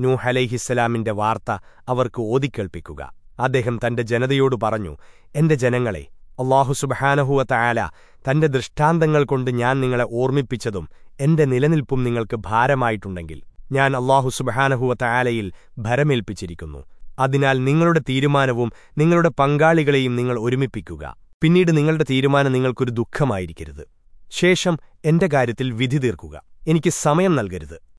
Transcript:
നൂഹലൈഹിസ്സലാമിന്റെ വാർത്ത അവർക്ക് ഓതിക്കേൾപ്പിക്കുക. അദ്ദേഹം തന്റെ ജനതയോട് പറഞ്ഞു എന്റെ ജനങ്ങളെ അള്ളാഹു സുബഹാനഹുവ ആല തന്റെ ദൃഷ്ടാന്തങ്ങൾ കൊണ്ട് ഞാൻ നിങ്ങളെ ഓർമ്മിപ്പിച്ചതും എന്റെ നിലനിൽപ്പും നിങ്ങൾക്ക് ഭാരമായിട്ടുണ്ടെങ്കിൽ ഞാൻ അള്ളാഹു സുബഹാനഹുവ ആലയിൽ ഭരമേൽപ്പിച്ചിരിക്കുന്നു. അതിനാൽ നിങ്ങളുടെ തീരുമാനവും നിങ്ങളുടെ പങ്കാളികളെയും നിങ്ങൾ ഒരുമിപ്പിക്കുക. പിന്നീട് നിങ്ങളുടെ തീരുമാനം നിങ്ങൾക്കൊരു ദുഃഖമായിരിക്കരുത്. ശേഷം എന്റെ കാര്യത്തിൽ വിധി തീർക്കുക. എനിക്ക് സമയം നൽകരുത്.